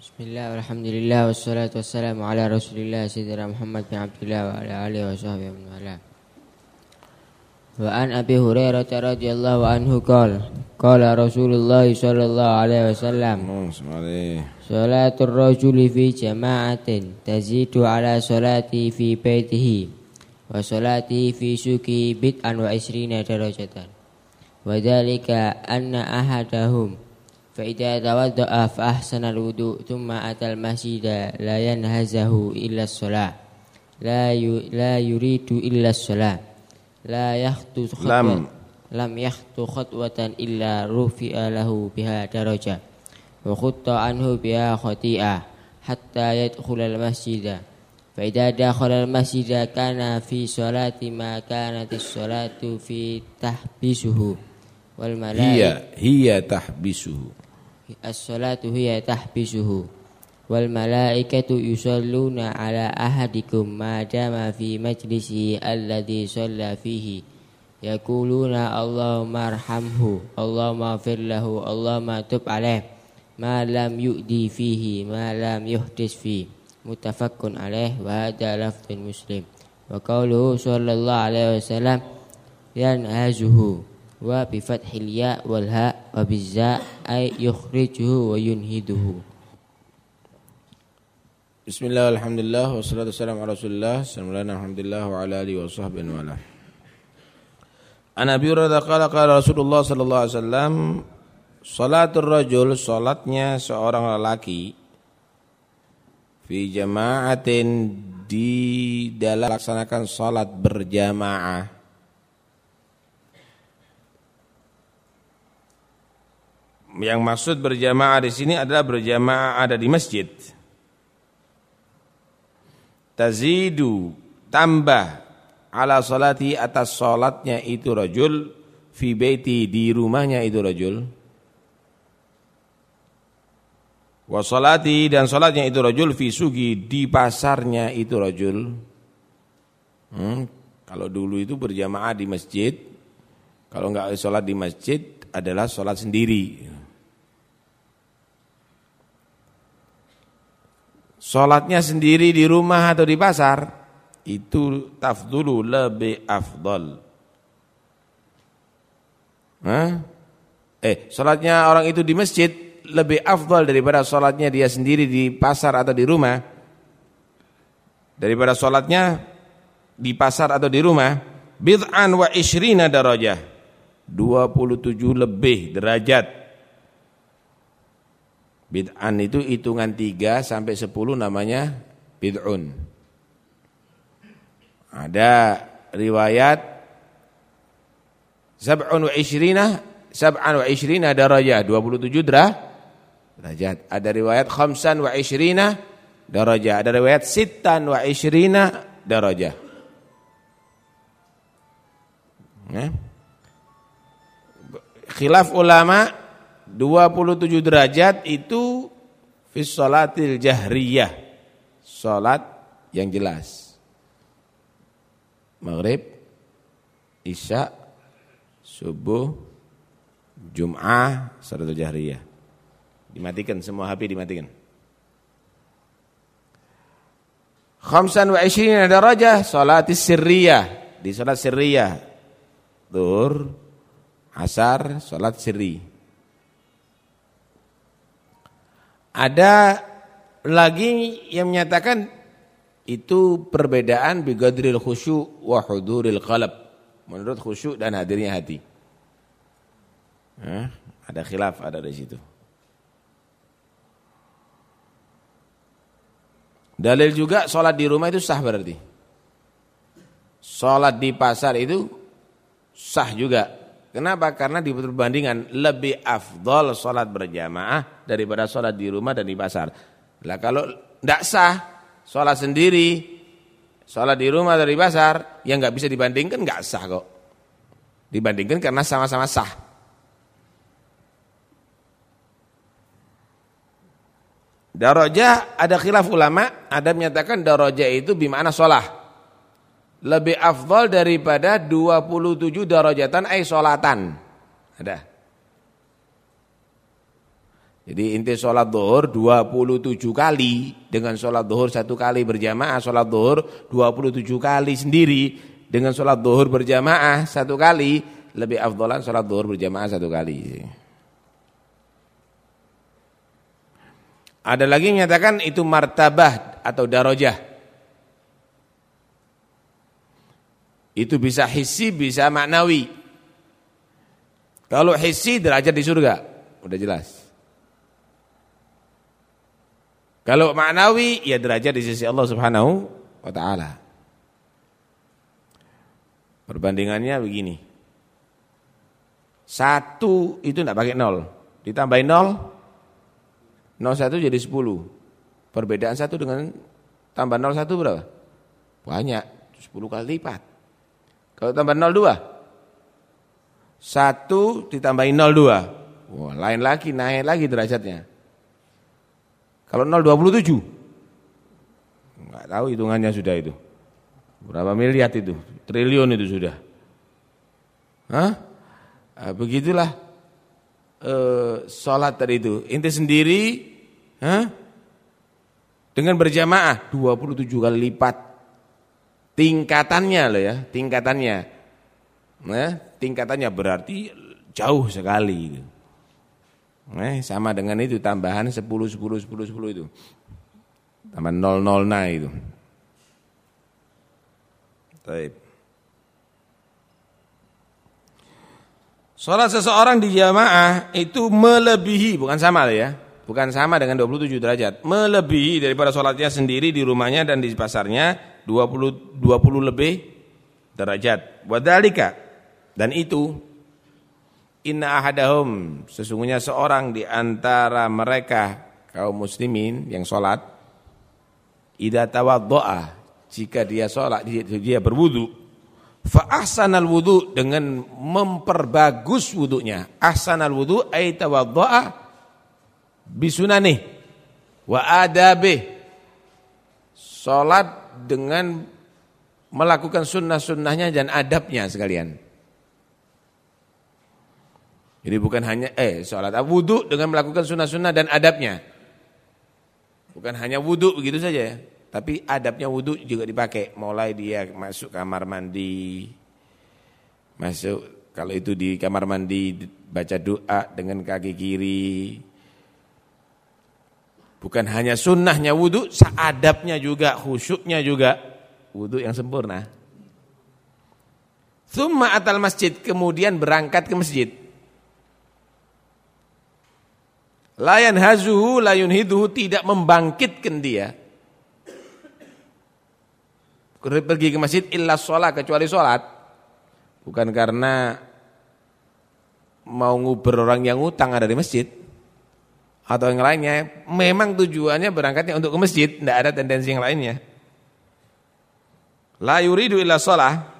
Bismillah, alhamdulillah, wassalatu wassalamu ala rasulillah Sayyidina Muhammad bin Abdullah wa ala alihi wa sahbihi wa ala Wa an Abi Hurairah radhiyallahu anhu qala qala Rasulullah sallallahu alaihi wasallam Salatul rajuli fi jama'atin tazidu ala salati fi baitihi wa salati fi suki bid'an wa isrina darajatan. Wa dhalika anna ahadahum فإذا توضأ فأحسن الوضوء ثم أتى المسجد لا ينهزه إلا الصلاة لا لا يريد إلا الصلاة لا يخطو خطوة لم لم يخطو خطوة إلا رفع له بها درجة وخط عنه بها خطيئة حتى يدخل المسجد فإذا دخل المسجد كان في صلاة ما كانت الصلاة في تحبسه والملائكة هي هي تحبسه as-salatu hiya tahbisuhu wal malaikatu yusalluna ala ahadikum ma dama fi majlisi alladhi shalla fihi. Yaquluna Allahumma arhamhu Allahumma fir lahu Allahumma tub alaih ma lam yu'di fihi ma lam yuhdis fi. Mutafakkun alaih wa hadha lafdun muslim. Wa qawluhu sallallahu alaihi wasallam yanhazuhu wa bi fathil ya wal ha wa bizza ay yukhrijuhu wa yunhiduhu. Bismillah alhamdulillah wassalatu wassalamu ala Rasulillah sallallahu alhamdulillah wa ala alihi wa sahbihi wa ala. An Abi Hurairah qala qala Rasulullah sallallahu alaihi wasallam salatul rajul salatnya seorang lelaki fi jama'atin di dalam laksanakan salat berjamaah Yang maksud berjamaah di sini adalah berjamaah ada di masjid. Tazidu tambah ala salati atas salatnya itu rajul fi baiti di rumahnya itu rajul. Wa salati dan salatnya itu rajul fi sugi di pasarnya itu rajul. Hmm, kalau dulu itu berjamaah di masjid, kalau enggak salat di masjid adalah salat sendiri. Sholatnya sendiri di rumah atau di pasar itu tafdulu lebih afdol. Hah? Eh, sholatnya orang itu di masjid lebih afdol daripada sholatnya dia sendiri di pasar atau di rumah. Daripada sholatnya di pasar atau di rumah, bid'an wa ishrina darajah. 27 lebih derajat Bid'an itu hitungan 3 sampai 10 namanya bid'un. Ada riwayat sab'un wa ishrina sab'an wa ishrina darajah 27 derah derajat. Ada riwayat khamsan wa ishrina darajah. Ada riwayat sittan wa ishrina darajah. Ya. Khilaf ulama 27 derajat itu fi jahriyah. Salat yang jelas. Maghrib, Isya, Subuh, Jum'ah, salatul jahriyah. Dimatikan semua HP dimatikan. Khamsan wa ishrina darajah salatis sirriyah. Di salat sirriyah. Duhur, asar, salat sirri. Ada lagi yang menyatakan itu perbedaan bigadril khusyuk wa huduril qalb. Menurut khusyuk dan hadirnya hati. Hah? ada khilaf ada di situ. Dalil juga sholat di rumah itu sah berarti. Sholat di pasar itu sah juga. Kenapa? Karena di perbandingan lebih afdol sholat berjamaah daripada sholat di rumah dan di pasar. Lah kalau tidak sah, sholat sendiri, sholat di rumah dan di pasar, yang nggak bisa dibandingkan nggak sah kok. Dibandingkan karena sama-sama sah. Darajah ada khilaf ulama, ada menyatakan darajah itu bimana sholat lebih afdal daripada 27 darajatan ay solatan. Ada. Jadi inti sholat duhur 27 kali dengan sholat duhur satu kali berjamaah, sholat duhur 27 kali sendiri dengan sholat duhur berjamaah satu kali lebih afdolan sholat duhur berjamaah satu kali. Ada lagi menyatakan itu martabah atau darajah. Itu bisa hissi, bisa maknawi. Kalau hissi derajat di surga, udah jelas. Kalau maknawi ya derajat di sisi Allah Subhanahu wa taala. Perbandingannya begini. Satu itu tidak pakai nol. Ditambahin nol, nol satu jadi sepuluh. Perbedaan satu dengan tambah nol satu berapa? Banyak, sepuluh kali lipat. Kalau tambah nol dua, satu ditambahin nol dua. Wah, lain lagi, naik lagi derajatnya. Kalau 0,27 Enggak tahu hitungannya sudah itu. Berapa miliar itu? Triliun itu sudah. Hah? Nah, begitulah eh, sholat tadi itu. Inti sendiri hah? dengan berjamaah 27 kali lipat. Tingkatannya loh ya, tingkatannya. Nah, tingkatannya berarti jauh sekali. Eh, sama dengan itu tambahan 10 10 10 10 itu. Tambah 0 0 nah itu. Baik. Salat seseorang di jamaah itu melebihi, bukan sama ya. Bukan sama dengan 27 derajat. Melebihi daripada sholatnya sendiri di rumahnya dan di pasarnya 20 20 lebih derajat. Wadalika. Dan itu Inna ahadahum sesungguhnya seorang di antara mereka kaum muslimin yang sholat idza tawaddoa jika dia sholat dia, dia berwudu fa ahsanal wudu dengan memperbagus wudunya ahsanal wudu ay tawaddoa bisunani wa adabe sholat dengan melakukan sunnah-sunnahnya dan adabnya sekalian jadi bukan hanya eh sholat wudhu dengan melakukan sunnah-sunnah dan adabnya. Bukan hanya wudhu begitu saja ya. Tapi adabnya wudhu juga dipakai. Mulai dia masuk kamar mandi. Masuk kalau itu di kamar mandi baca doa dengan kaki kiri. Bukan hanya sunnahnya wudhu, seadabnya juga, khusyuknya juga. Wudhu yang sempurna. Thumma atal masjid, kemudian berangkat ke masjid. Layan hazuhu layun hiduhu tidak membangkitkan dia. Pergi ke masjid illa sholat kecuali sholat. Bukan karena mau nguber orang yang utang ada di masjid. Atau yang lainnya. Memang tujuannya berangkatnya untuk ke masjid. Tidak ada tendensi yang lainnya. La yuridu illa sholat.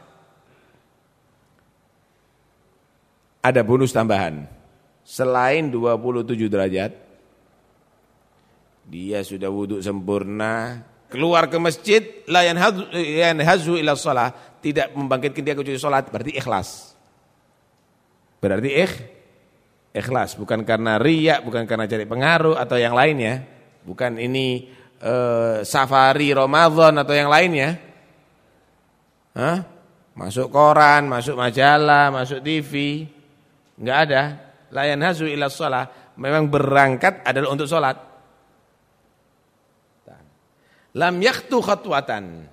Ada bonus tambahan selain 27 derajat dia sudah wudhu sempurna keluar ke masjid la yanhazu ila shalah tidak membangkitkan dia kecuali salat berarti ikhlas berarti ikh ikhlas. Bukan karena riya bukan karena cari pengaruh atau yang lainnya bukan ini uh, safari Ramadan atau yang lainnya Hah? masuk koran masuk majalah masuk TV enggak ada. Layan hazu ila sholat memang berangkat adalah untuk sholat. Lam yaktu khatwatan.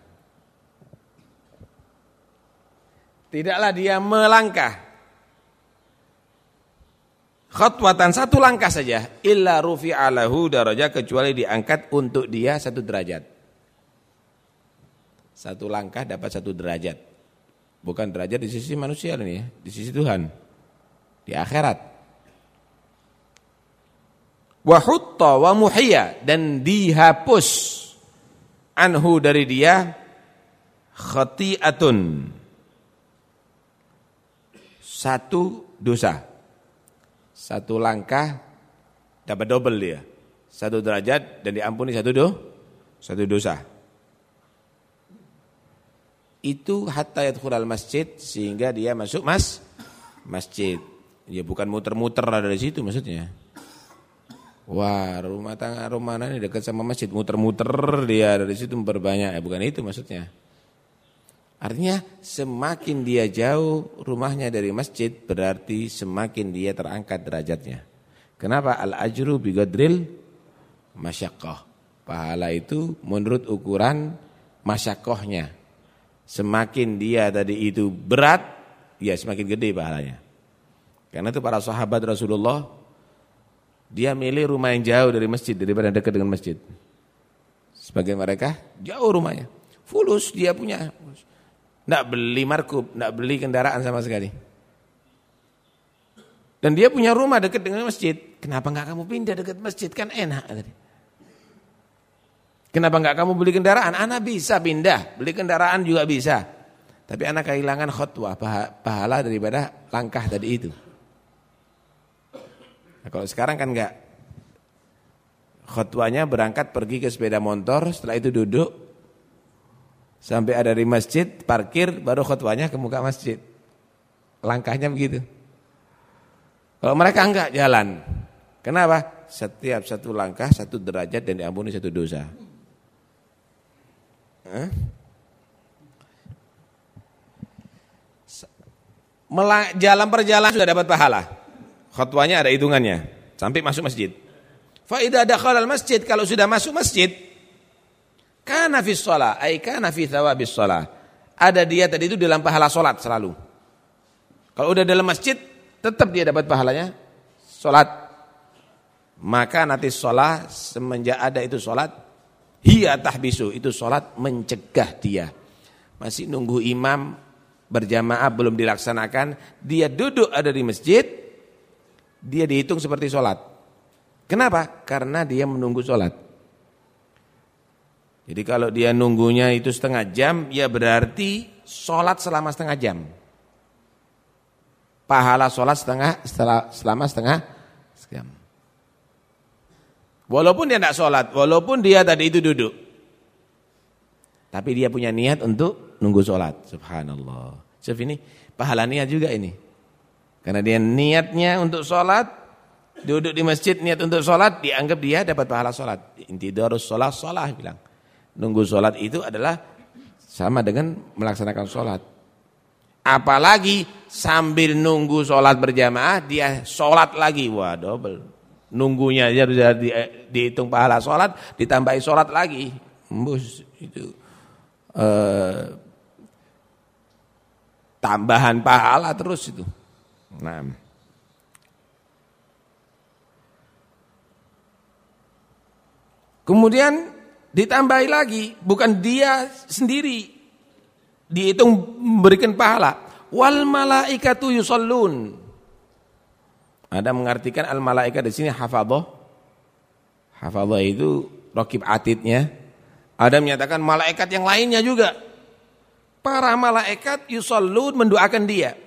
Tidaklah dia melangkah khatwatan satu langkah saja. Illa rufi'alahu daraja kecuali diangkat untuk dia satu derajat. Satu langkah dapat satu derajat. Bukan derajat di sisi manusia ini ya di sisi Tuhan. Di akhirat. Wa hutta wa muhiya dan dihapus anhu dari dia khati'atun. Satu dosa satu langkah dapat double dia. Satu derajat dan diampuni satu do satu dosa. Itu hatta yadkhulal masjid sehingga dia masuk mas masjid. Ya bukan muter-muter ada di situ maksudnya. Wah, rumah tangga rumah ini dekat sama masjid, muter-muter dia dari situ berbanyak. Ya, bukan itu maksudnya. Artinya semakin dia jauh rumahnya dari masjid berarti semakin dia terangkat derajatnya. Kenapa? Al-ajru bigadril masyakoh. Pahala itu menurut ukuran masyakohnya. Semakin dia tadi itu berat, ya semakin gede pahalanya. Karena itu para sahabat Rasulullah, dia milih rumah yang jauh dari masjid daripada dekat dengan masjid. Sebagai mereka, jauh rumahnya. Fulus dia punya. Tidak beli markup, tidak beli kendaraan sama sekali. Dan dia punya rumah dekat dengan masjid. Kenapa enggak kamu pindah dekat masjid? Kan enak. Kenapa enggak kamu beli kendaraan? Anak bisa pindah, beli kendaraan juga bisa. Tapi anak kehilangan khutbah, pahala daripada langkah tadi itu. Nah, kalau sekarang kan enggak. Khutbahnya berangkat pergi ke sepeda motor, setelah itu duduk, Sampai ada di masjid, parkir, baru khutbahnya ke muka masjid. Langkahnya begitu. Kalau mereka enggak jalan. Kenapa? Setiap satu langkah satu derajat dan diampuni satu dosa. Hah? Jalan perjalanan sudah dapat pahala. Khutbahnya ada hitungannya sampai masuk masjid. Fa idza dakhala masjid kalau sudah masuk masjid Kana fi shalah, ai kana fi thawabis shalah. Ada dia tadi itu dalam pahala salat selalu. Kalau udah dalam masjid, tetap dia dapat pahalanya salat. Maka nanti salat semenjak ada itu salat, hiya tahbisu, itu salat mencegah dia. Masih nunggu imam berjamaah belum dilaksanakan, dia duduk ada di masjid, dia dihitung seperti salat. Kenapa? Karena dia menunggu salat. Jadi kalau dia nunggunya itu setengah jam, ya berarti sholat selama setengah jam. Pahala sholat setengah, selama setengah jam. Walaupun dia tidak sholat, walaupun dia tadi itu duduk. Tapi dia punya niat untuk nunggu sholat. Subhanallah. Sebab ini pahala niat juga ini. Karena dia niatnya untuk sholat, duduk di masjid niat untuk sholat, dianggap dia dapat pahala sholat. Inti darus sholat, sholat bilang. Nunggu sholat itu adalah sama dengan melaksanakan sholat. Apalagi sambil nunggu sholat berjamaah, dia sholat lagi. Wah double. Nunggunya aja sudah di, dihitung pahala sholat, ditambahi sholat lagi. Embus itu. Eh, tambahan pahala terus itu. Nah. Kemudian Ditambahi lagi, bukan dia sendiri dihitung memberikan pahala. Wal malaikatu yusallun. Ada mengartikan al malaikat di sini hafadhah. Hafadhah itu rokib atidnya. Ada menyatakan malaikat yang lainnya juga. Para malaikat yusallun mendoakan dia.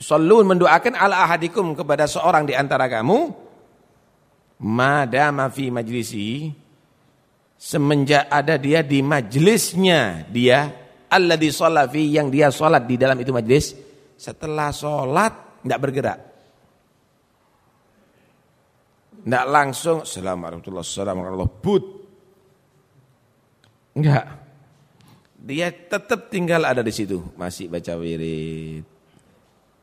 Yusallun mendoakan ala ahadikum kepada seorang di antara kamu. Madama fi majlisi semenjak ada dia di majlisnya dia alladzi sholafi yang dia sholat di dalam itu majlis setelah sholat tidak bergerak. Tidak langsung assalamualaikum warahmatullahi wabarakatuh. Enggak dia tetap tinggal ada di situ. Masih baca wirid.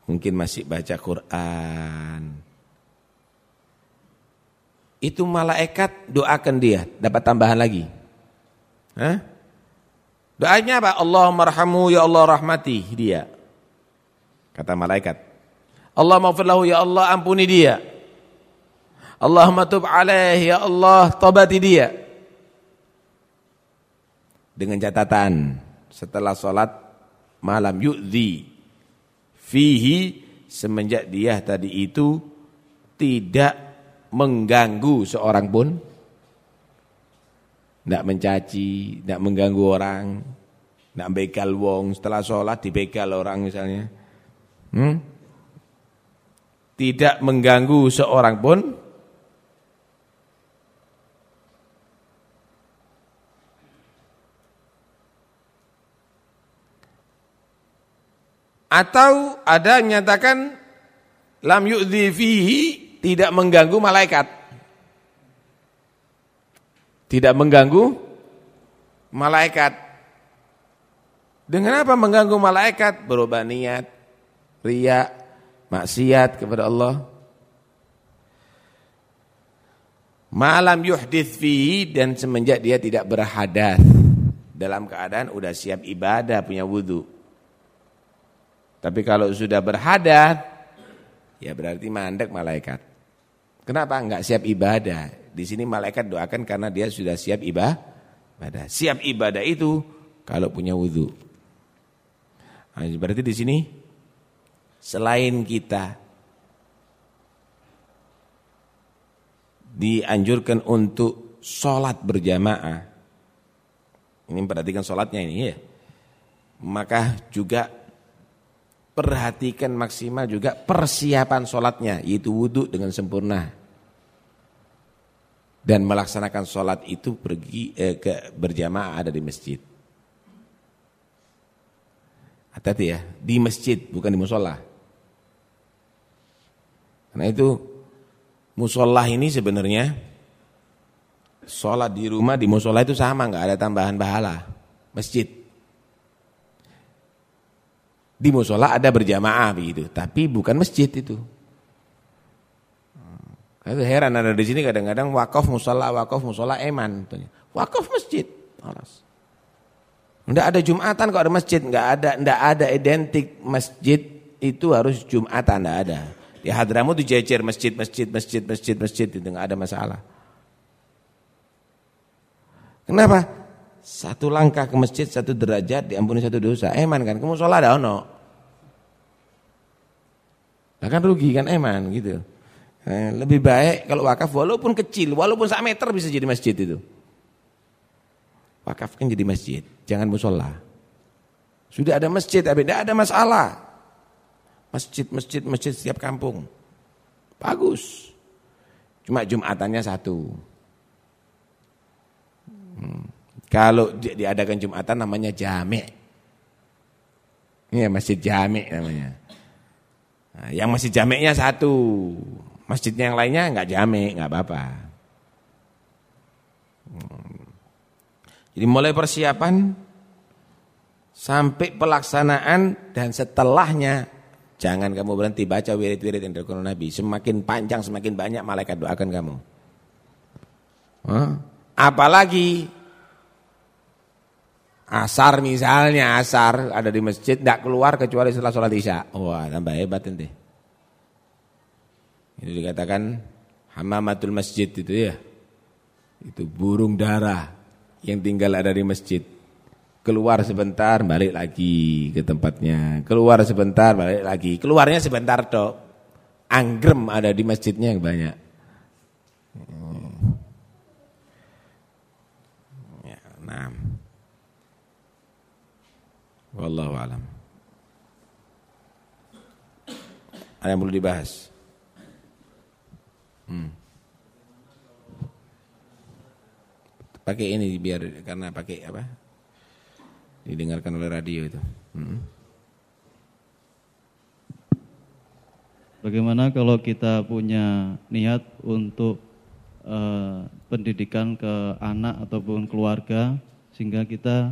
Mungkin masih baca Quran itu malaikat doakan dia dapat tambahan lagi. Hah? Doanya apa? Allahumma rahamu ya Allah rahmati dia. Kata malaikat. Allah maghfirlahu ya Allah ampuni dia. Allahumma tub alaih ya Allah tobati dia. Dengan catatan setelah sholat malam yu'zi fihi semenjak dia tadi itu tidak mengganggu seorang pun tidak mencaci, tidak mengganggu orang, tidak begal wong setelah sholat dibegal orang misalnya. Hmm? Tidak mengganggu seorang pun atau ada yang menyatakan lam yu'dhi fihi tidak mengganggu malaikat. Tidak mengganggu malaikat. Dengan apa mengganggu malaikat? Berubah niat, riak, maksiat kepada Allah. Malam yuhdith fihi dan semenjak dia tidak berhadas dalam keadaan udah siap ibadah punya wudhu. Tapi kalau sudah berhadas ya berarti mandek malaikat. Kenapa enggak siap ibadah? Di sini malaikat doakan karena dia sudah siap ibadah. Siap ibadah itu kalau punya wudhu. Nah, berarti di sini selain kita dianjurkan untuk sholat berjamaah. Ini perhatikan sholatnya ini ya. Maka juga perhatikan maksimal juga persiapan sholatnya, yaitu wudhu dengan sempurna. Dan melaksanakan sholat itu pergi eh, ke berjamaah ada di masjid. Hati-hati ya, di masjid bukan di musola. Karena itu musola ini sebenarnya sholat di rumah di musola itu sama nggak ada tambahan pahala masjid di musola ada berjamaah begitu tapi bukan masjid itu itu heran ada di sini kadang-kadang wakaf musola wakaf musola eman wakaf masjid alas Enggak ada Jumatan kok ada masjid, enggak ada enggak ada identik masjid itu harus Jumatan enggak ada. Di Hadramut dijejer masjid, masjid, masjid, masjid, masjid itu nggak ada masalah. Kenapa? Satu langkah ke masjid, satu derajat diampuni satu dosa. Eman kan, kamu sholat ada ono. Nah kan rugi kan eman gitu. Eh, lebih baik kalau wakaf walaupun kecil, walaupun sak meter bisa jadi masjid itu. Wakaf kan jadi masjid, jangan musola. Sudah ada masjid, tapi tidak ada masalah. Masjid, masjid, masjid setiap kampung. Bagus. Cuma Jumatannya satu. Hmm. Kalau diadakan Jumatan namanya jame. Ini ya masjid jame namanya. Nah, yang masjid jameknya satu. Masjidnya yang lainnya enggak jame, enggak apa-apa. Hmm. Jadi mulai persiapan sampai pelaksanaan dan setelahnya Jangan kamu berhenti baca wirid-wirid yang dilakukan Nabi. Semakin panjang, semakin banyak malaikat doakan kamu. Apalagi asar misalnya, asar ada di masjid, tidak keluar kecuali setelah sholat isya. Wah tambah hebat nanti. Ini dikatakan hamamatul masjid itu ya. Itu burung darah yang tinggal ada di masjid. Keluar sebentar, balik lagi ke tempatnya. Keluar sebentar, balik lagi. Keluarnya sebentar dok. Anggrem ada di masjidnya yang banyak. Ya, nah. Wallahu alam. Ada yang perlu dibahas? Hmm. Pakai ini biar karena pakai apa? didengarkan oleh radio itu. Hmm. Bagaimana kalau kita punya niat untuk uh, pendidikan ke anak ataupun keluarga sehingga kita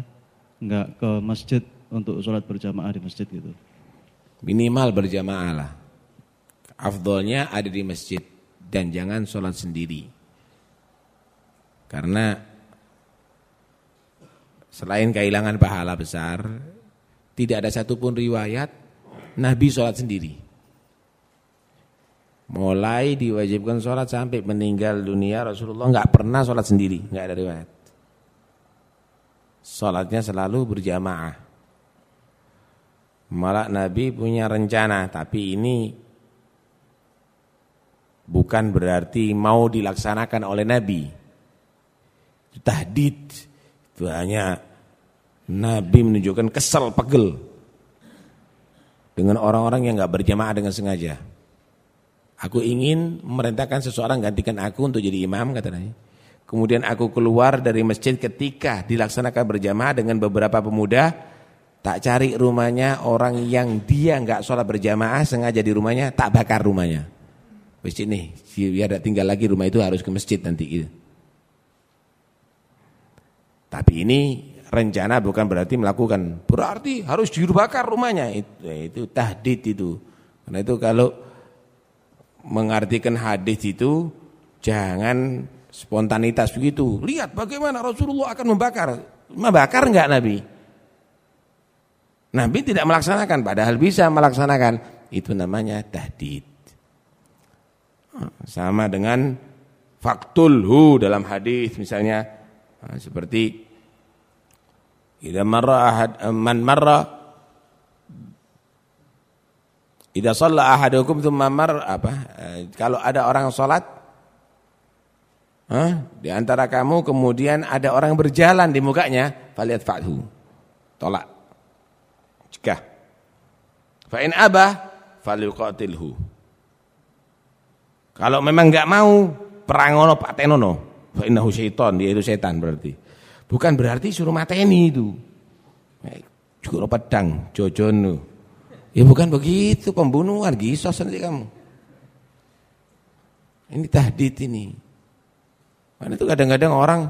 nggak ke masjid untuk sholat berjamaah di masjid gitu? Minimal berjamaah lah. Afdolnya ada di masjid dan jangan sholat sendiri. Karena Selain kehilangan pahala besar, tidak ada satupun riwayat Nabi sholat sendiri. Mulai diwajibkan sholat sampai meninggal dunia Rasulullah nggak pernah sholat sendiri, nggak ada riwayat. Sholatnya selalu berjamaah. Malah Nabi punya rencana, tapi ini bukan berarti mau dilaksanakan oleh Nabi. Tahdid itu hanya Nabi menunjukkan kesal pegel dengan orang-orang yang nggak berjamaah dengan sengaja. Aku ingin memerintahkan seseorang gantikan aku untuk jadi imam kata Nabi. Kemudian aku keluar dari masjid ketika dilaksanakan berjamaah dengan beberapa pemuda. Tak cari rumahnya orang yang dia nggak sholat berjamaah sengaja di rumahnya tak bakar rumahnya. Masjid nih, biar tinggal lagi rumah itu harus ke masjid nanti gitu. Tapi ini rencana bukan berarti melakukan. Berarti harus dibakar rumahnya. Itu, itu tahdid itu. Karena itu kalau mengartikan hadis itu jangan spontanitas begitu. Lihat bagaimana Rasulullah akan membakar. Membakar enggak Nabi? Nabi tidak melaksanakan padahal bisa melaksanakan. Itu namanya tahdid. Sama dengan faktulhu dalam hadis misalnya seperti idza marra ahad man marra idza shalla ahadukum thumma mar apa kalau ada orang salat Hah? di antara kamu kemudian ada orang berjalan di mukanya faliat fa'hu tolak cegah fa in abah falyuqatilhu kalau memang enggak mau perangono patenono fa innahu syaiton dia itu setan berarti. Bukan berarti suruh mateni itu. Eh, juga pedang jojono ya bukan begitu pembunuhan gisos nanti kamu. Ini tahdid ini. Karena itu kadang-kadang orang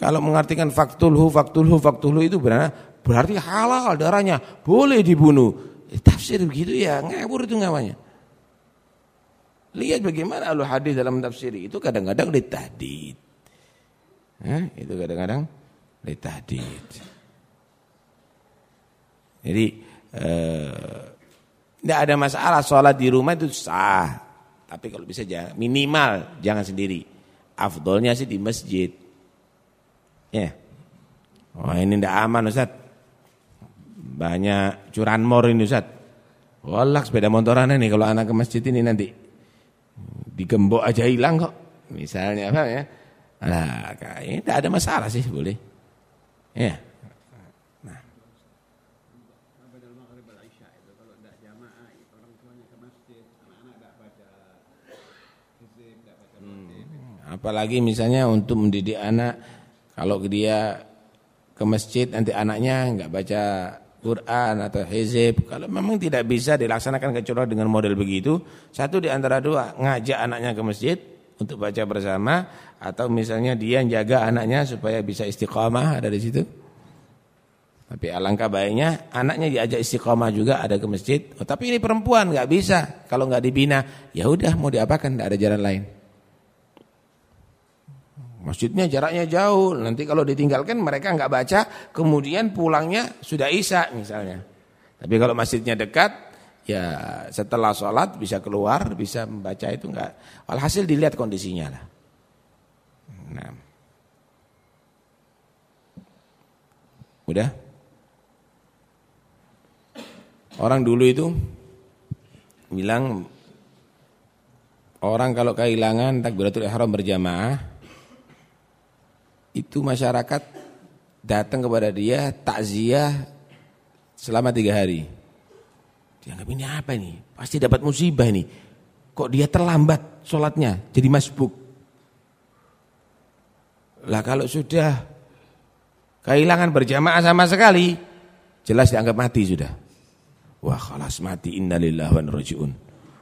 kalau mengartikan faktulhu faktulhu faktulhu itu berarti berarti halal darahnya boleh dibunuh eh, tafsir begitu ya ngawur itu namanya Lihat bagaimana alul hadis dalam tafsir itu kadang-kadang ditahdid. Eh, itu kadang-kadang ditahdid. Jadi tidak eh, ada masalah sholat di rumah itu sah. Tapi kalau bisa jangan minimal jangan sendiri. Afdolnya sih di masjid. Ya. Oh ini tidak aman Ustaz. Banyak curanmor ini Ustaz. Walak sepeda motoran ini kalau anak ke masjid ini nanti digembok aja hilang kok. Misalnya apa ya? Nah, kayaknya tidak ada masalah sih boleh. Ya. Nah. Hmm, apalagi misalnya untuk mendidik anak kalau dia ke masjid nanti anaknya nggak baca Quran atau hizib. Kalau memang tidak bisa dilaksanakan kecuali dengan model begitu satu di antara dua ngajak anaknya ke masjid untuk baca bersama atau misalnya dia jaga anaknya supaya bisa istiqamah ada di situ. Tapi alangkah baiknya anaknya diajak istiqamah juga ada ke masjid. Oh, tapi ini perempuan nggak bisa. Kalau nggak dibina ya udah mau diapakan? Tidak ada jalan lain Masjidnya jaraknya jauh, nanti kalau ditinggalkan mereka nggak baca, kemudian pulangnya sudah isya misalnya. Tapi kalau masjidnya dekat, ya setelah sholat bisa keluar, bisa membaca itu enggak. Alhasil dilihat kondisinya lah. Nah. Udah? Orang dulu itu bilang orang kalau kehilangan takbiratul ihram berjamaah itu masyarakat datang kepada dia takziah selama tiga hari. Dianggap ini apa ini? Pasti dapat musibah ini. Kok dia terlambat sholatnya jadi masbuk? Lah kalau sudah kehilangan berjamaah sama sekali, jelas dianggap mati sudah. Wah khalas mati innalillahi wa rajiun.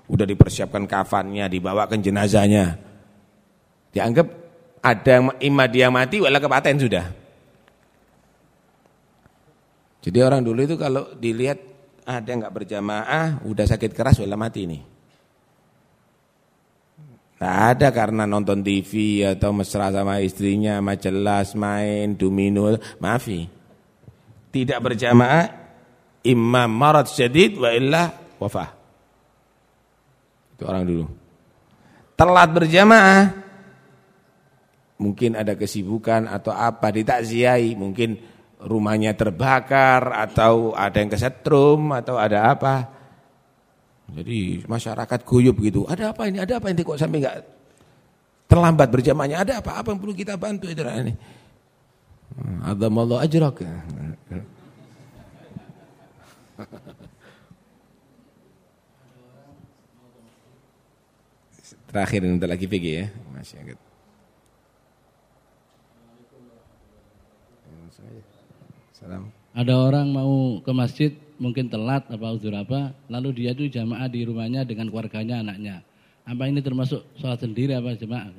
Udah dipersiapkan kafannya, dibawakan jenazahnya. Dianggap ada imam dia mati wala kepaten sudah. Jadi orang dulu itu kalau dilihat ada nggak berjamaah, udah sakit keras wala mati nih. Tak ada karena nonton TV atau mesra sama istrinya, majelas, main, domino, maafi. Tidak berjamaah, imam marat syadid wa illa wafah. Itu orang dulu. Telat berjamaah, mungkin ada kesibukan atau apa ditakziahi, mungkin rumahnya terbakar atau ada yang kesetrum atau ada apa. Jadi masyarakat guyup gitu. Ada apa ini? Ada apa ini kok sampai enggak terlambat berjamaahnya? Ada apa? Apa yang perlu kita bantu itu ini? Adamallahu ajrak. Terakhir untuk lagi pergi ya. Masih agak Salam. Ada orang mau ke masjid mungkin telat apa uzur apa, lalu dia itu jamaah di rumahnya dengan keluarganya, anaknya. Apa ini termasuk sholat sendiri apa jamaah?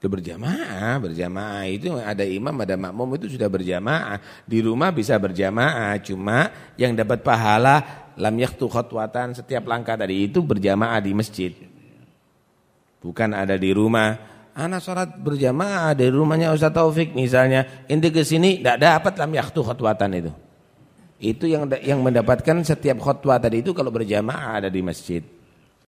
Itu berjamaah, berjamaah itu ada imam, ada makmum itu sudah berjamaah. Di rumah bisa berjamaah, cuma yang dapat pahala lam yakhtu khotwatan setiap langkah tadi itu berjamaah di masjid. Bukan ada di rumah. Anak sholat berjamaah di rumahnya Ustaz Taufik misalnya, inti ke sini tidak dapat lam yakhtu khotwatan itu. Itu yang yang mendapatkan setiap khotwah tadi itu kalau berjamaah ada di masjid.